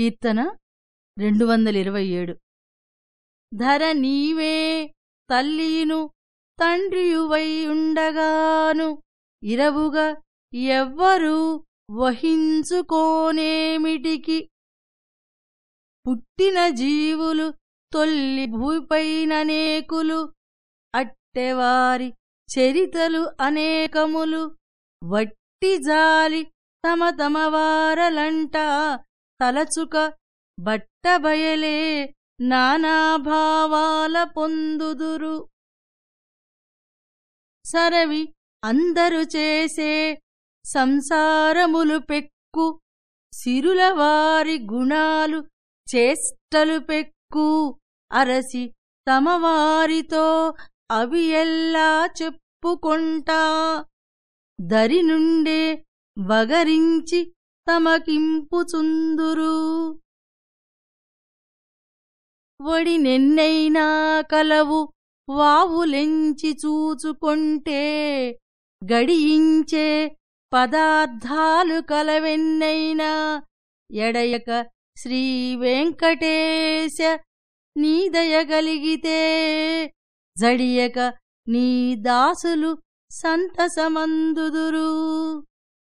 కీర్తన రెండు వందల ఇరవై ఏడు ధర నీవే తల్లిను తండ్రియువై ఉండగాను ఇరవుగా ఎవ్వరూ వహించుకోనేమిటికి? పుట్టిన జీవులు తొల్లి భూపైననేకులు అట్టెవారి చరితలు అనేకములు వట్టి జాలి తమ తమ వారలంట తలచుక బట్టబయలే నానాభావాల పొందుదురు. సరవి అందరు చేసే సంసారములు పెక్కు సిరుల వారి గుణాలు చేష్టలు పెక్కు అరసి తమవారితో అవి ఎల్లా చెప్పుకొంటా. దరి నుండే వగరించి తమకింపుచుందురు. వడి నెన్నైనా కలవు వావులెంచి చూచుకొంటే గడియించే పదార్థాలు కలవెన్నైనా ఎడయక శ్రీ వెంకటేశ నీదయగలిగితే జడియక నీ దాసులు సంతసమందుదురు.